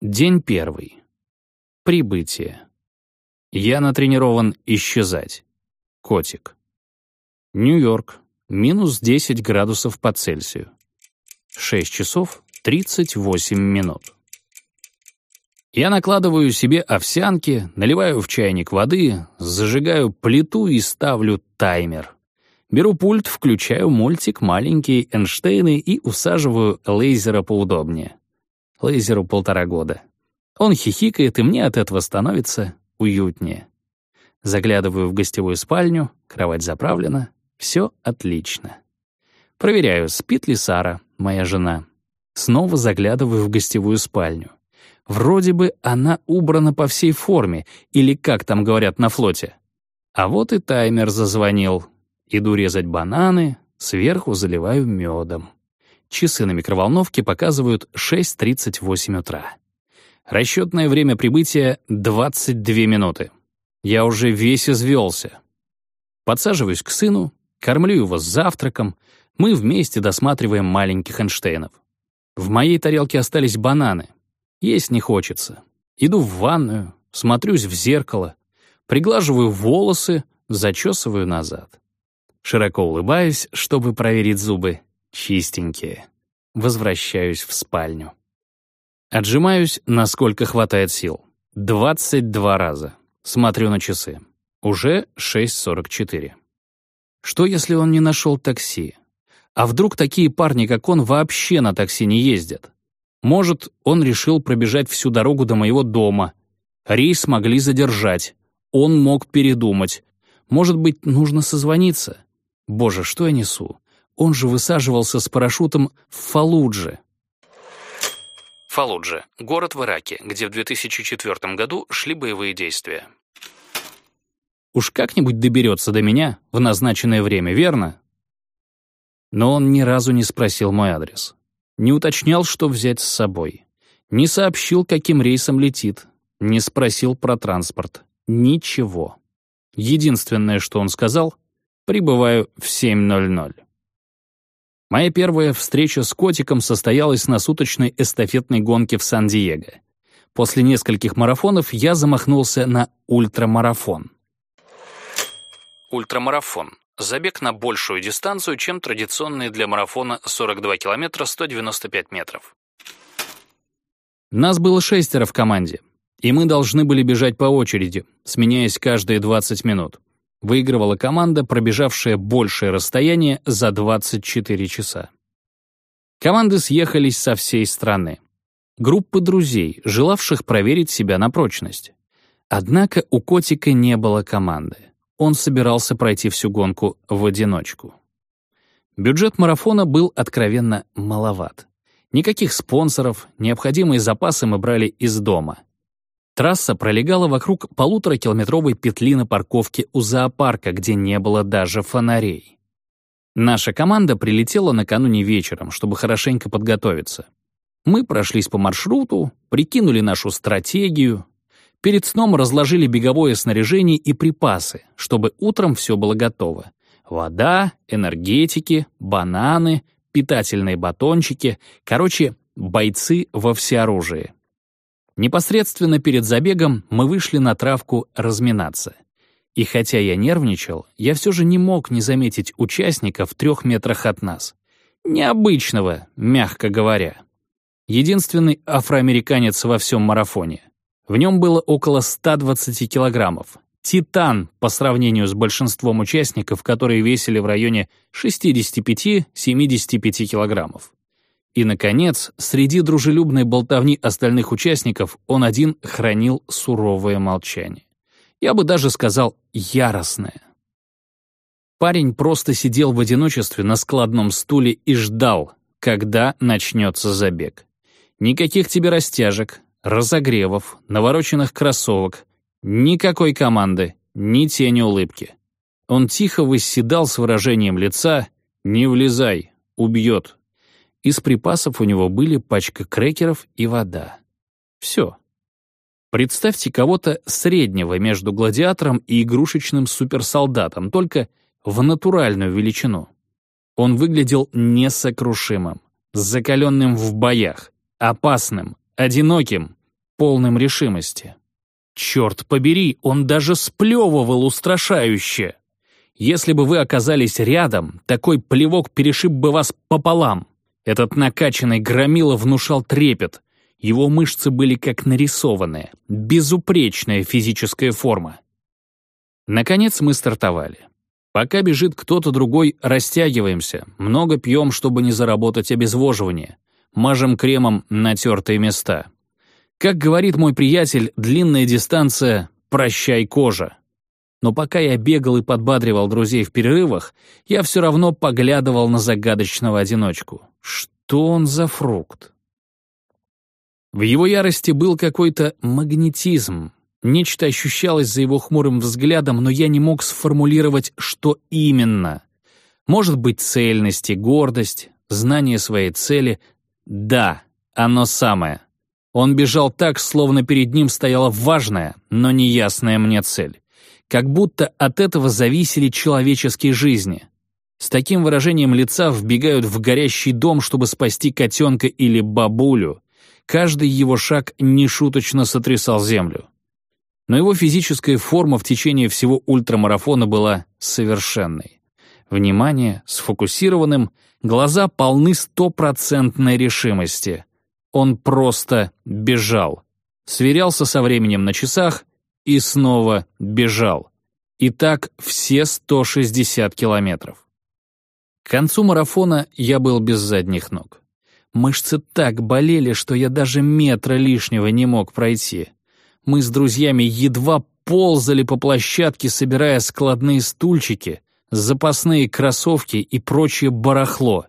День первый. Прибытие. Я натренирован исчезать. Котик. Нью-Йорк. Минус 10 градусов по Цельсию. 6 часов 38 минут. Я накладываю себе овсянки, наливаю в чайник воды, зажигаю плиту и ставлю таймер. Беру пульт, включаю мультик «Маленькие Эйнштейны» и усаживаю лейзера поудобнее. Лейзеру полтора года. Он хихикает, и мне от этого становится уютнее. Заглядываю в гостевую спальню, кровать заправлена, все отлично. Проверяю, спит ли Сара, моя жена. Снова заглядываю в гостевую спальню. Вроде бы она убрана по всей форме, или как там говорят на флоте. А вот и таймер зазвонил. Иду резать бананы, сверху заливаю медом. Часы на микроволновке показывают 6.38 утра. Расчетное время прибытия — 22 минуты. Я уже весь извелся. Подсаживаюсь к сыну, кормлю его завтраком, мы вместе досматриваем маленьких Эйнштейнов. В моей тарелке остались бананы. Есть не хочется. Иду в ванную, смотрюсь в зеркало, приглаживаю волосы, зачесываю назад. Широко улыбаюсь, чтобы проверить зубы. Чистенькие. Возвращаюсь в спальню. Отжимаюсь, насколько хватает сил. 22 раза. Смотрю на часы. Уже 6.44. Что, если он не нашел такси? А вдруг такие парни, как он, вообще на такси не ездят? Может, он решил пробежать всю дорогу до моего дома. Рейс могли задержать. Он мог передумать. Может быть, нужно созвониться? Боже, что я несу? Он же высаживался с парашютом в Фалудже. Фалудже — город в Ираке, где в 2004 году шли боевые действия. Уж как-нибудь доберется до меня в назначенное время, верно? Но он ни разу не спросил мой адрес. Не уточнял, что взять с собой. Не сообщил, каким рейсом летит. Не спросил про транспорт. Ничего. Единственное, что он сказал — прибываю в 7.00. Моя первая встреча с котиком состоялась на суточной эстафетной гонке в Сан-Диего. После нескольких марафонов я замахнулся на ультрамарафон. Ультрамарафон — забег на большую дистанцию, чем традиционный для марафона 42 километра 195 метров. Нас было шестеро в команде, и мы должны были бежать по очереди, сменяясь каждые 20 минут. Выигрывала команда, пробежавшая большее расстояние за 24 часа. Команды съехались со всей страны. Группы друзей, желавших проверить себя на прочность. Однако у котика не было команды. Он собирался пройти всю гонку в одиночку. Бюджет марафона был откровенно маловат. Никаких спонсоров, необходимые запасы мы брали из дома — Трасса пролегала вокруг полуторакилометровой петли на парковке у зоопарка, где не было даже фонарей. Наша команда прилетела накануне вечером, чтобы хорошенько подготовиться. Мы прошлись по маршруту, прикинули нашу стратегию. Перед сном разложили беговое снаряжение и припасы, чтобы утром все было готово. Вода, энергетики, бананы, питательные батончики. Короче, бойцы во всеоружии. Непосредственно перед забегом мы вышли на травку разминаться. И хотя я нервничал, я все же не мог не заметить участника в трех метрах от нас. Необычного, мягко говоря. Единственный афроамериканец во всем марафоне. В нем было около 120 килограммов. Титан по сравнению с большинством участников, которые весили в районе 65-75 килограммов. И, наконец, среди дружелюбной болтовни остальных участников он один хранил суровое молчание. Я бы даже сказал яростное. Парень просто сидел в одиночестве на складном стуле и ждал, когда начнется забег. Никаких тебе растяжек, разогревов, навороченных кроссовок, никакой команды, ни тени улыбки. Он тихо восседал с выражением лица «Не влезай, убьет, из припасов у него были пачка крекеров и вода. Все. Представьте кого-то среднего между гладиатором и игрушечным суперсолдатом, только в натуральную величину. Он выглядел несокрушимым, закаленным в боях, опасным, одиноким, полным решимости. Черт побери, он даже сплевывал устрашающе. Если бы вы оказались рядом, такой плевок перешиб бы вас пополам. Этот накачанный громила внушал трепет. Его мышцы были как нарисованные, безупречная физическая форма. Наконец мы стартовали. Пока бежит кто-то другой, растягиваемся, много пьем, чтобы не заработать обезвоживание. Мажем кремом натертые места. Как говорит мой приятель, длинная дистанция «прощай, кожа». Но пока я бегал и подбадривал друзей в перерывах, я все равно поглядывал на загадочного одиночку. Что он за фрукт? В его ярости был какой-то магнетизм. Нечто ощущалось за его хмурым взглядом, но я не мог сформулировать, что именно. Может быть, цельность и гордость, знание своей цели. Да, оно самое. Он бежал так, словно перед ним стояла важная, но неясная мне цель как будто от этого зависели человеческие жизни. С таким выражением лица вбегают в горящий дом, чтобы спасти котенка или бабулю. Каждый его шаг нешуточно сотрясал землю. Но его физическая форма в течение всего ультрамарафона была совершенной. Внимание сфокусированным, глаза полны стопроцентной решимости. Он просто бежал. Сверялся со временем на часах, и снова бежал. И так все 160 километров. К концу марафона я был без задних ног. Мышцы так болели, что я даже метра лишнего не мог пройти. Мы с друзьями едва ползали по площадке, собирая складные стульчики, запасные кроссовки и прочее барахло.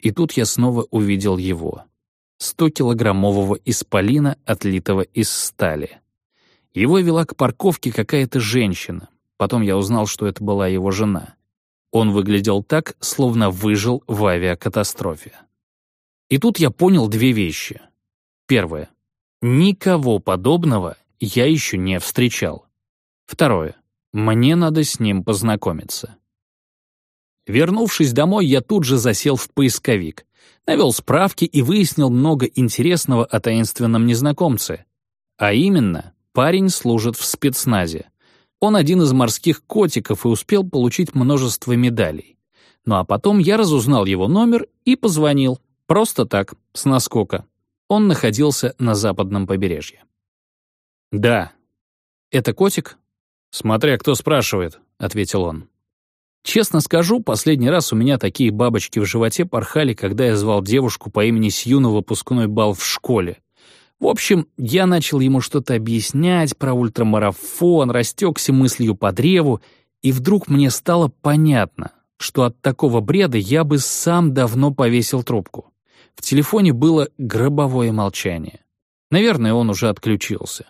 И тут я снова увидел его. 100-килограммового исполина, отлитого из стали. Его вела к парковке какая-то женщина. Потом я узнал, что это была его жена. Он выглядел так, словно выжил в авиакатастрофе. И тут я понял две вещи. Первое. Никого подобного я еще не встречал. Второе. Мне надо с ним познакомиться. Вернувшись домой, я тут же засел в поисковик, навел справки и выяснил много интересного о таинственном незнакомце. А именно, Парень служит в спецназе. Он один из морских котиков и успел получить множество медалей. Ну а потом я разузнал его номер и позвонил. Просто так, с наскока. Он находился на западном побережье. «Да». «Это котик?» «Смотря кто спрашивает», — ответил он. Честно скажу, последний раз у меня такие бабочки в животе порхали, когда я звал девушку по имени Сью на выпускной бал в школе. В общем, я начал ему что-то объяснять про ультрамарафон, растекся мыслью по древу, и вдруг мне стало понятно, что от такого бреда я бы сам давно повесил трубку. В телефоне было гробовое молчание. Наверное, он уже отключился.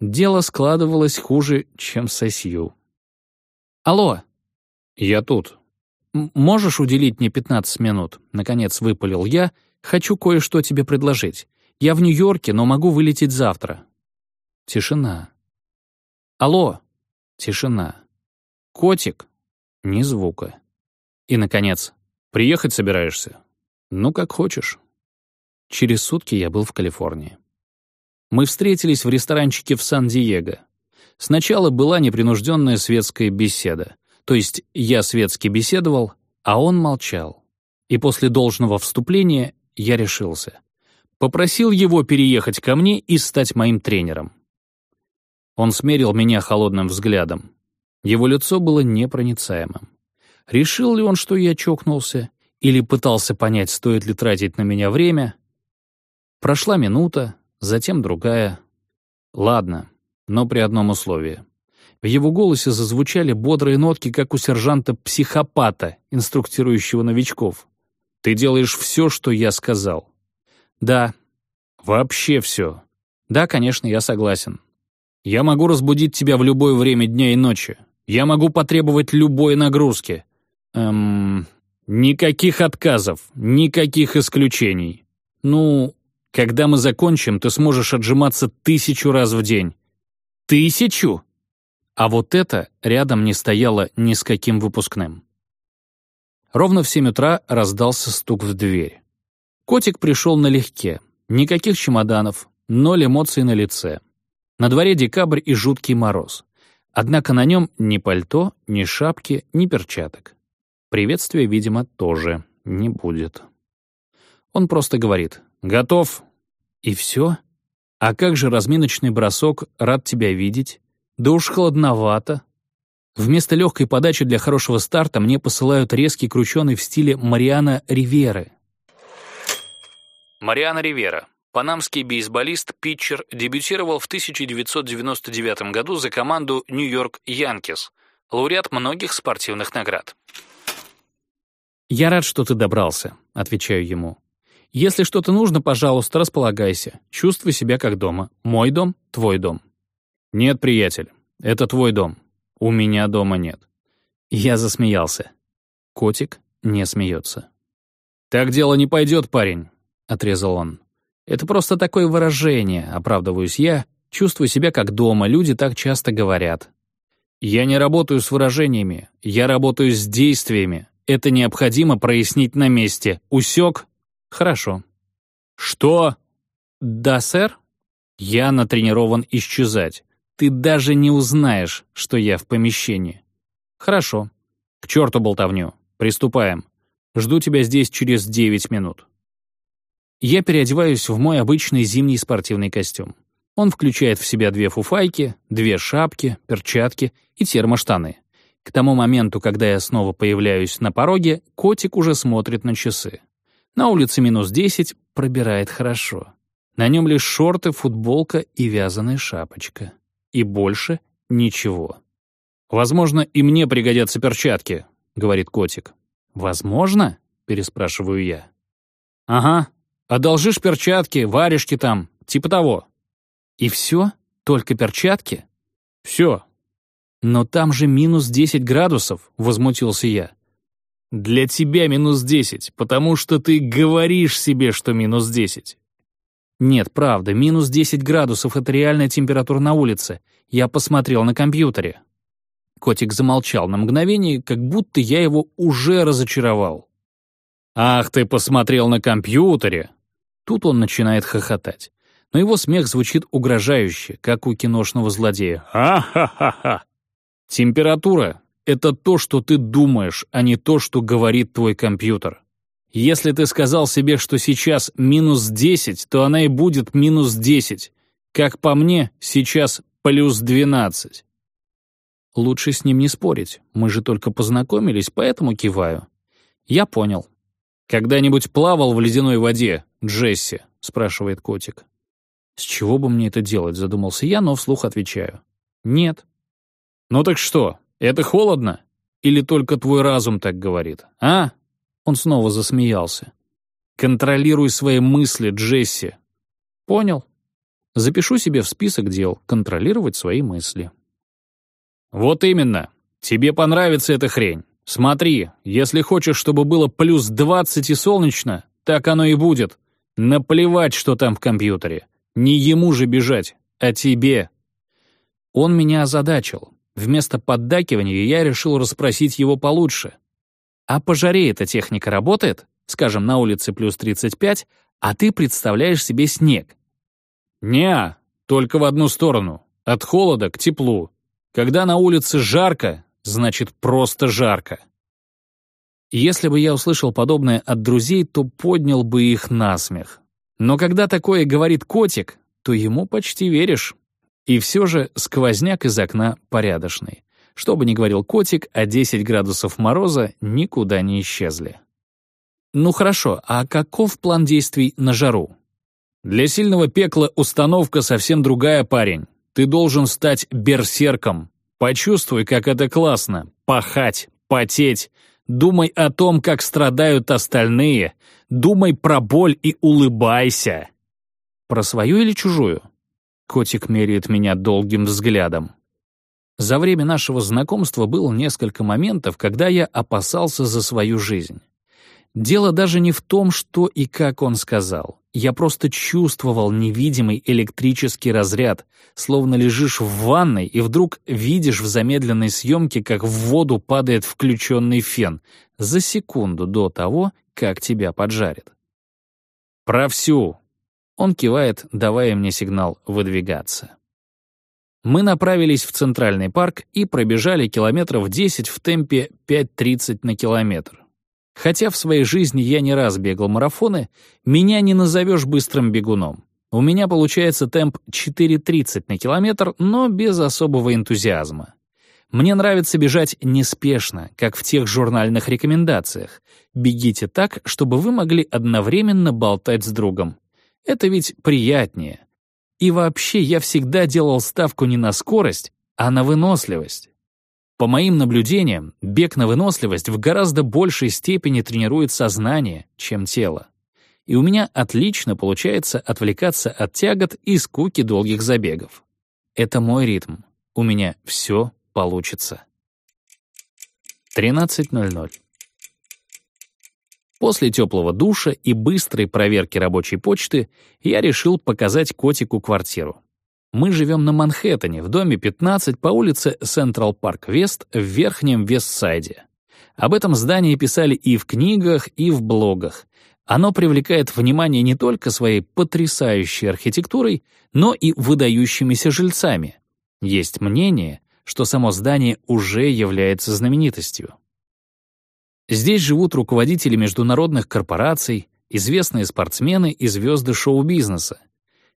Дело складывалось хуже, чем со Сью. «Алло!» «Я тут». «Можешь уделить мне 15 минут?» Наконец выпалил я. «Хочу кое-что тебе предложить. Я в Нью-Йорке, но могу вылететь завтра». Тишина. «Алло!» Тишина. «Котик?» Ни звука. И, наконец, «Приехать собираешься?» «Ну, как хочешь». Через сутки я был в Калифорнии. Мы встретились в ресторанчике в Сан-Диего. Сначала была непринужденная светская беседа. То есть я светски беседовал, а он молчал. И после должного вступления я решился. Попросил его переехать ко мне и стать моим тренером. Он смерил меня холодным взглядом. Его лицо было непроницаемым. Решил ли он, что я чокнулся, или пытался понять, стоит ли тратить на меня время? Прошла минута, затем другая. Ладно, но при одном условии. В его голосе зазвучали бодрые нотки, как у сержанта-психопата, инструктирующего новичков. «Ты делаешь все, что я сказал. Да. Вообще все. Да, конечно, я согласен. Я могу разбудить тебя в любое время дня и ночи. Я могу потребовать любой нагрузки. Эм... Никаких отказов, никаких исключений. Ну, когда мы закончим, ты сможешь отжиматься тысячу раз в день. Тысячу? А вот это рядом не стояло ни с каким выпускным. Ровно в семь утра раздался стук в дверь. Котик пришел налегке. Никаких чемоданов, ноль эмоций на лице. На дворе декабрь и жуткий мороз. Однако на нем ни пальто, ни шапки, ни перчаток. Приветствия, видимо, тоже не будет. Он просто говорит «Готов?» И все? А как же разминочный бросок «Рад тебя видеть»? Да уж холодновато. Вместо легкой подачи для хорошего старта мне посылают резкий крученый в стиле Мариана Риверы. Мариана Ривера, панамский бейсболист-питчер, дебютировал в 1999 году за команду Нью-Йорк Янкис, лауреат многих спортивных наград. «Я рад, что ты добрался», — отвечаю ему. «Если что-то нужно, пожалуйста, располагайся. Чувствуй себя как дома. Мой дом — твой дом». «Нет, приятель, это твой дом. У меня дома нет». Я засмеялся. Котик не смеется. «Так дело не пойдет, парень», — отрезал он. «Это просто такое выражение», — оправдываюсь я. «Чувствую себя как дома, люди так часто говорят». «Я не работаю с выражениями, я работаю с действиями. Это необходимо прояснить на месте. Усек? Хорошо». «Что?» «Да, сэр?» «Я натренирован исчезать. Ты даже не узнаешь, что я в помещении». «Хорошо. К черту болтовню. Приступаем. Жду тебя здесь через девять минут». Я переодеваюсь в мой обычный зимний спортивный костюм. Он включает в себя две фуфайки, две шапки, перчатки и термоштаны. К тому моменту, когда я снова появляюсь на пороге, котик уже смотрит на часы. На улице минус 10, пробирает хорошо. На нем лишь шорты, футболка и вязаная шапочка. И больше ничего. «Возможно, и мне пригодятся перчатки», — говорит котик. «Возможно?» — переспрашиваю я. «Ага. Одолжишь перчатки, варежки там, типа того». «И все? Только перчатки?» «Все». «Но там же минус 10 градусов», — возмутился я. «Для тебя минус 10, потому что ты говоришь себе, что минус 10. Нет, правда, минус 10 градусов — это реальная температура на улице. Я посмотрел на компьютере. Котик замолчал на мгновение, как будто я его уже разочаровал. «Ах, ты посмотрел на компьютере!» Тут он начинает хохотать. Но его смех звучит угрожающе, как у киношного злодея. «Ха-ха-ха-ха!» Температура — это то, что ты думаешь, а не то, что говорит твой компьютер. Если ты сказал себе, что сейчас минус 10, то она и будет минус 10. Как по мне, сейчас плюс 12. Лучше с ним не спорить. Мы же только познакомились, поэтому киваю. Я понял. «Когда-нибудь плавал в ледяной воде, Джесси?» — спрашивает котик. «С чего бы мне это делать?» — задумался я, но вслух отвечаю. «Нет». «Ну так что, это холодно? Или только твой разум так говорит, а?» Он снова засмеялся. «Контролируй свои мысли, Джесси». «Понял. Запишу себе в список дел контролировать свои мысли». «Вот именно. Тебе понравится эта хрень. Смотри, если хочешь, чтобы было плюс двадцать и солнечно, так оно и будет. Наплевать, что там в компьютере. Не ему же бежать, а тебе». Он меня озадачил. Вместо поддакивания я решил расспросить его получше. А по жаре эта техника работает? Скажем, на улице плюс 35, а ты представляешь себе снег. не только в одну сторону. От холода к теплу. Когда на улице жарко, значит просто жарко. Если бы я услышал подобное от друзей, то поднял бы их на смех. Но когда такое говорит котик, то ему почти веришь. И все же сквозняк из окна порядочный. Что бы ни говорил котик, а 10 градусов мороза никуда не исчезли. Ну хорошо, а каков план действий на жару? Для сильного пекла установка совсем другая, парень. Ты должен стать берсерком. Почувствуй, как это классно. Пахать, потеть. Думай о том, как страдают остальные. Думай про боль и улыбайся. Про свою или чужую? Котик меряет меня долгим взглядом. За время нашего знакомства было несколько моментов, когда я опасался за свою жизнь. Дело даже не в том, что и как он сказал. Я просто чувствовал невидимый электрический разряд, словно лежишь в ванной и вдруг видишь в замедленной съемке, как в воду падает включенный фен за секунду до того, как тебя поджарит. Про всю. Он кивает, давая мне сигнал выдвигаться. Мы направились в Центральный парк и пробежали километров 10 в темпе 5.30 на километр. Хотя в своей жизни я не раз бегал марафоны, меня не назовешь быстрым бегуном. У меня получается темп 4.30 на километр, но без особого энтузиазма. Мне нравится бежать неспешно, как в тех журнальных рекомендациях. Бегите так, чтобы вы могли одновременно болтать с другом. Это ведь приятнее. И вообще я всегда делал ставку не на скорость, а на выносливость. По моим наблюдениям, бег на выносливость в гораздо большей степени тренирует сознание, чем тело. И у меня отлично получается отвлекаться от тягот и скуки долгих забегов. Это мой ритм. У меня все получится. 13.00. После теплого душа и быстрой проверки рабочей почты я решил показать котику квартиру. Мы живем на Манхэттене, в доме 15 по улице Централ Парк Вест в Верхнем Вестсайде. Об этом здании писали и в книгах, и в блогах. Оно привлекает внимание не только своей потрясающей архитектурой, но и выдающимися жильцами. Есть мнение, что само здание уже является знаменитостью. Здесь живут руководители международных корпораций, известные спортсмены и звезды шоу-бизнеса.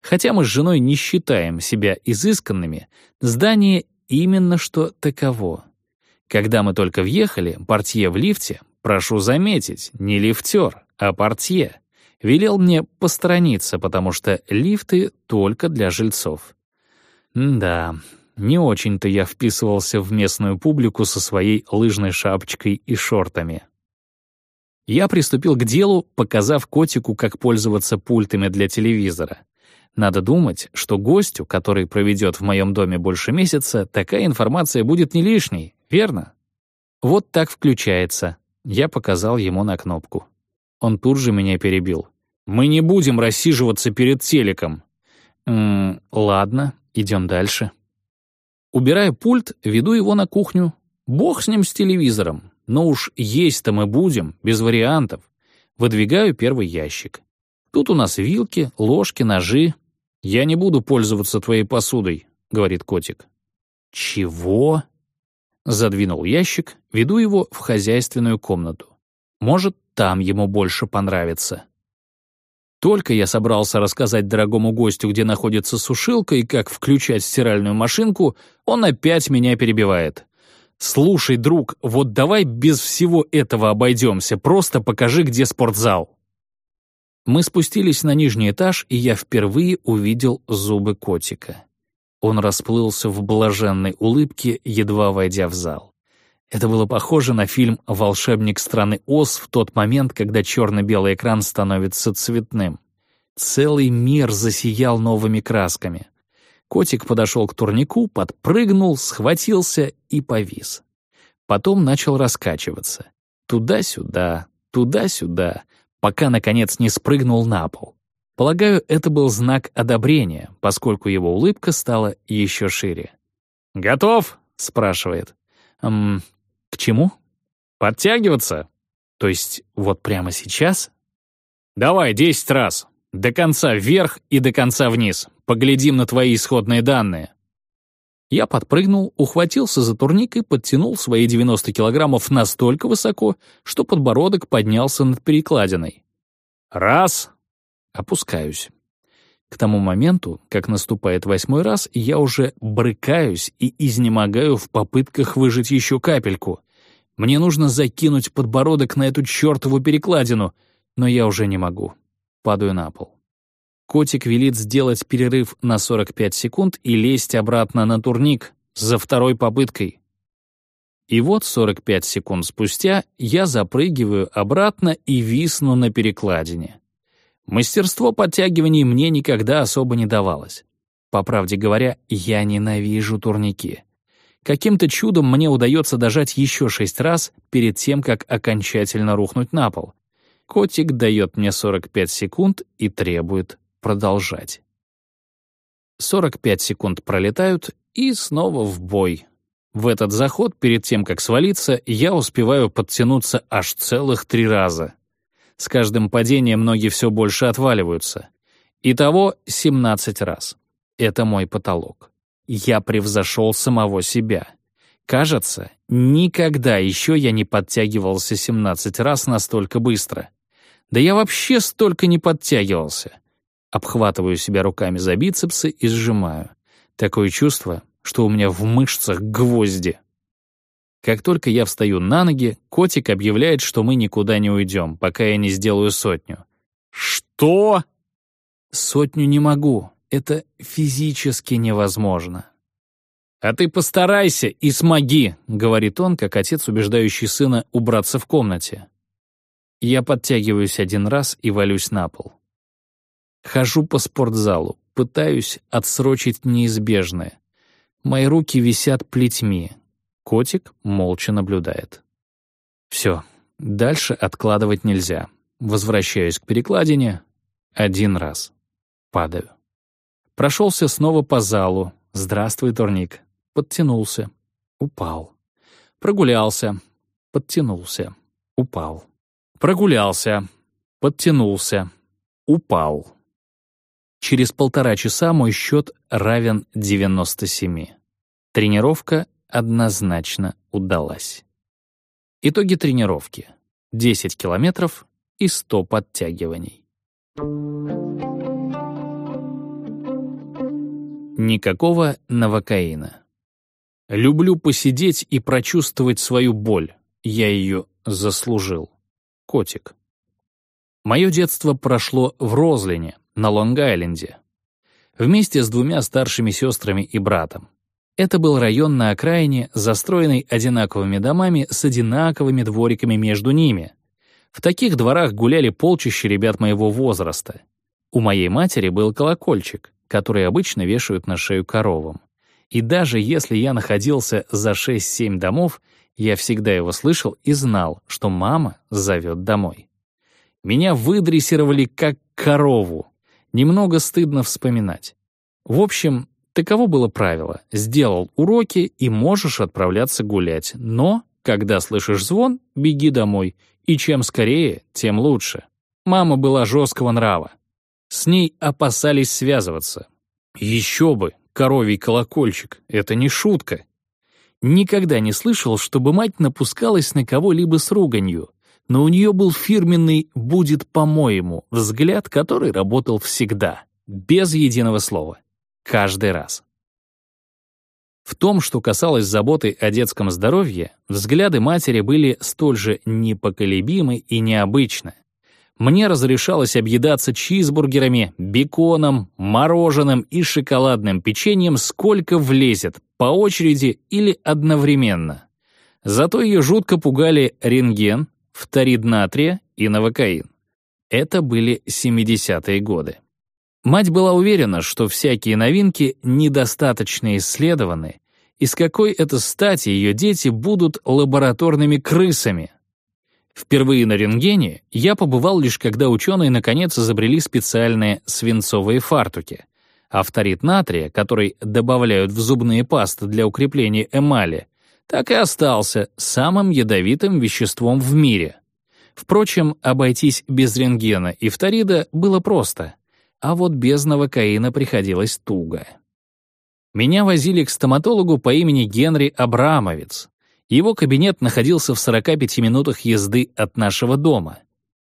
Хотя мы с женой не считаем себя изысканными, здание именно что таково. Когда мы только въехали, портье в лифте, прошу заметить, не лифтер, а портье, велел мне посторониться, потому что лифты только для жильцов. да, не очень-то я вписывался в местную публику со своей лыжной шапочкой и шортами. Я приступил к делу, показав котику, как пользоваться пультами для телевизора. Надо думать, что гостю, который проведет в моем доме больше месяца, такая информация будет не лишней, верно? Вот так включается. Я показал ему на кнопку. Он тут же меня перебил. «Мы не будем рассиживаться перед телеком». «М ладно, идем дальше». Убираю пульт, веду его на кухню. Бог с ним с телевизором. Но уж есть-то мы будем, без вариантов. Выдвигаю первый ящик. Тут у нас вилки, ложки, ножи. «Я не буду пользоваться твоей посудой», — говорит котик. «Чего?» Задвинул ящик, веду его в хозяйственную комнату. Может, там ему больше понравится. Только я собрался рассказать дорогому гостю, где находится сушилка и как включать стиральную машинку, он опять меня перебивает. «Слушай, друг, вот давай без всего этого обойдемся, просто покажи, где спортзал». Мы спустились на нижний этаж, и я впервые увидел зубы котика. Он расплылся в блаженной улыбке, едва войдя в зал. Это было похоже на фильм «Волшебник страны Оз» в тот момент, когда черно-белый экран становится цветным. Целый мир засиял новыми красками. Котик подошел к турнику, подпрыгнул, схватился и повис. Потом начал раскачиваться. Туда-сюда, туда-сюда, пока, наконец, не спрыгнул на пол. Полагаю, это был знак одобрения, поскольку его улыбка стала еще шире. «Готов?» — спрашивает. «Эм, к чему? Подтягиваться? То есть вот прямо сейчас? Давай, десять раз. До конца вверх и до конца вниз. Поглядим на твои исходные данные. Я подпрыгнул, ухватился за турник и подтянул свои 90 килограммов настолько высоко, что подбородок поднялся над перекладиной. Раз. Опускаюсь. К тому моменту, как наступает восьмой раз, я уже брыкаюсь и изнемогаю в попытках выжать еще капельку. Мне нужно закинуть подбородок на эту чертову перекладину, но я уже не могу. Падаю на пол. Котик велит сделать перерыв на 45 секунд и лезть обратно на турник за второй попыткой. И вот 45 секунд спустя я запрыгиваю обратно и висну на перекладине. Мастерство подтягиваний мне никогда особо не давалось. По правде говоря, я ненавижу турники. Каким-то чудом мне удается дожать еще шесть раз перед тем, как окончательно рухнуть на пол. Котик дает мне 45 секунд и требует продолжать. 45 секунд пролетают, и снова в бой. В этот заход, перед тем, как свалиться, я успеваю подтянуться аж целых три раза. С каждым падением ноги все больше отваливаются. Итого 17 раз. Это мой потолок. Я превзошел самого себя. Кажется, никогда еще я не подтягивался 17 раз настолько быстро. Да я вообще столько не подтягивался. Обхватываю себя руками за бицепсы и сжимаю. Такое чувство, что у меня в мышцах гвозди. Как только я встаю на ноги, котик объявляет, что мы никуда не уйдем, пока я не сделаю сотню. «Что?» «Сотню не могу. Это физически невозможно». «А ты постарайся и смоги», — говорит он, как отец, убеждающий сына убраться в комнате. Я подтягиваюсь один раз и валюсь на пол. Хожу по спортзалу, пытаюсь отсрочить неизбежное. Мои руки висят плетьми. Котик молча наблюдает. Все, дальше откладывать нельзя. Возвращаюсь к перекладине. Один раз. Падаю. Прошелся снова по залу. Здравствуй, турник. Подтянулся. Упал. Прогулялся. Подтянулся. Упал. Прогулялся. Подтянулся. Упал. Через полтора часа мой счет равен 97. Тренировка однозначно удалась. Итоги тренировки. 10 километров и 100 подтягиваний. Никакого новокаина. Люблю посидеть и прочувствовать свою боль. Я ее заслужил. Котик. Мое детство прошло в Розлине, на Лонг-Айленде. Вместе с двумя старшими сестрами и братом. Это был район на окраине, застроенный одинаковыми домами с одинаковыми двориками между ними. В таких дворах гуляли полчища ребят моего возраста. У моей матери был колокольчик, который обычно вешают на шею коровам. И даже если я находился за 6-7 домов, я всегда его слышал и знал, что мама зовет домой. Меня выдрессировали как корову. Немного стыдно вспоминать. В общем, таково было правило. Сделал уроки и можешь отправляться гулять. Но, когда слышишь звон, беги домой. И чем скорее, тем лучше. Мама была жесткого нрава. С ней опасались связываться. Еще бы, коровий колокольчик, это не шутка. Никогда не слышал, чтобы мать напускалась на кого-либо с руганью но у нее был фирменный «будет по-моему» взгляд, который работал всегда, без единого слова, каждый раз. В том, что касалось заботы о детском здоровье, взгляды матери были столь же непоколебимы и необычны. Мне разрешалось объедаться чизбургерами, беконом, мороженым и шоколадным печеньем сколько влезет, по очереди или одновременно. Зато ее жутко пугали рентген, фторид натрия и новокаин. Это были 70-е годы. Мать была уверена, что всякие новинки недостаточно исследованы, и с какой это стати ее дети будут лабораторными крысами. Впервые на рентгене я побывал лишь когда ученые наконец изобрели специальные свинцовые фартуки. А фторид натрия, который добавляют в зубные пасты для укрепления эмали, так и остался самым ядовитым веществом в мире. Впрочем, обойтись без рентгена и фторида было просто, а вот без новокаина приходилось туго. Меня возили к стоматологу по имени Генри Абрамовец. Его кабинет находился в 45 минутах езды от нашего дома.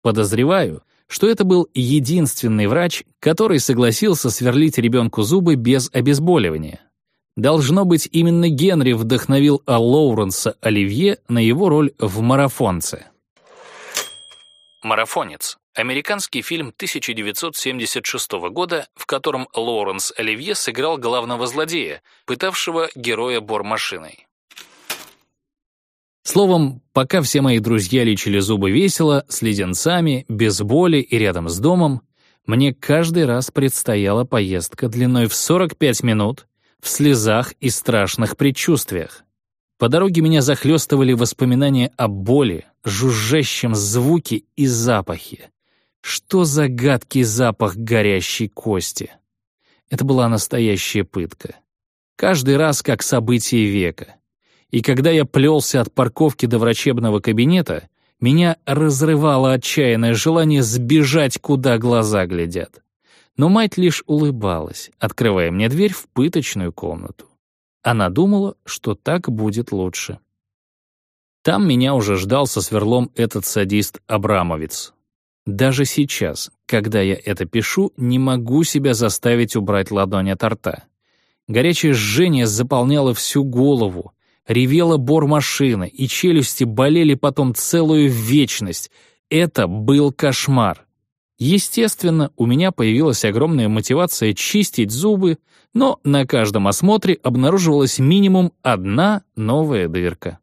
Подозреваю, что это был единственный врач, который согласился сверлить ребенку зубы без обезболивания. Должно быть, именно Генри вдохновил А. Лоуренса Оливье на его роль в «Марафонце». «Марафонец» — американский фильм 1976 года, в котором Лоуренс Оливье сыграл главного злодея, пытавшего героя бормашиной. Словом, пока все мои друзья лечили зубы весело, с леденцами, без боли и рядом с домом, мне каждый раз предстояла поездка длиной в 45 минут, в слезах и страшных предчувствиях. По дороге меня захлестывали воспоминания о боли, жужжащем звуке и запахе. Что за гадкий запах горящей кости? Это была настоящая пытка. Каждый раз как событие века. И когда я плелся от парковки до врачебного кабинета, меня разрывало отчаянное желание сбежать, куда глаза глядят. Но мать лишь улыбалась, открывая мне дверь в пыточную комнату. Она думала, что так будет лучше. Там меня уже ждал со сверлом этот садист Абрамовец. Даже сейчас, когда я это пишу, не могу себя заставить убрать ладонь от рта. Горячее жжение заполняло всю голову, ревела бормашина, и челюсти болели потом целую вечность. Это был кошмар. Естественно, у меня появилась огромная мотивация чистить зубы, но на каждом осмотре обнаруживалась минимум одна новая дырка.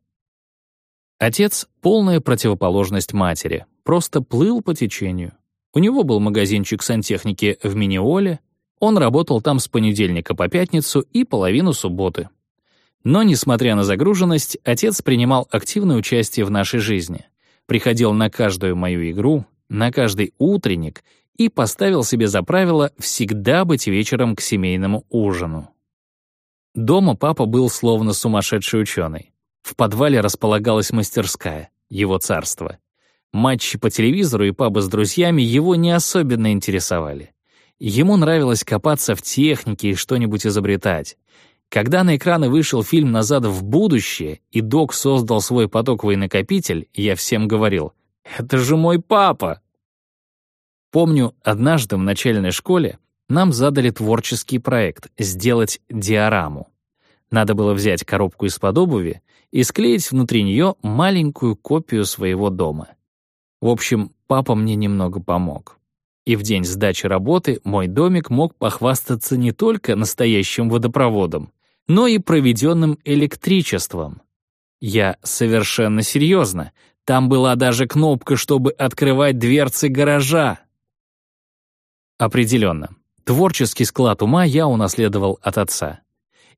Отец — полная противоположность матери, просто плыл по течению. У него был магазинчик сантехники в Миниоле, он работал там с понедельника по пятницу и половину субботы. Но, несмотря на загруженность, отец принимал активное участие в нашей жизни. Приходил на каждую мою игру, на каждый утренник и поставил себе за правило всегда быть вечером к семейному ужину. Дома папа был словно сумасшедший ученый. В подвале располагалась мастерская, его царство. Матчи по телевизору и пабы с друзьями его не особенно интересовали. Ему нравилось копаться в технике и что-нибудь изобретать. Когда на экраны вышел фильм «Назад в будущее» и док создал свой потоковый накопитель, я всем говорил «Это же мой папа!» Помню, однажды в начальной школе нам задали творческий проект — сделать диораму. Надо было взять коробку из-под обуви и склеить внутри нее маленькую копию своего дома. В общем, папа мне немного помог. И в день сдачи работы мой домик мог похвастаться не только настоящим водопроводом, но и проведенным электричеством. Я совершенно серьезно. Там была даже кнопка, чтобы открывать дверцы гаража. Определенно, творческий склад ума я унаследовал от отца.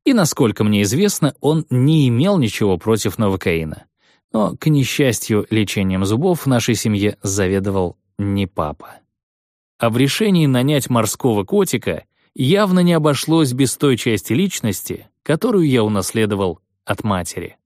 И, насколько мне известно, он не имел ничего против новокаина. Но, к несчастью, лечением зубов в нашей семье заведовал не папа. А в решении нанять морского котика явно не обошлось без той части личности, которую я унаследовал от матери.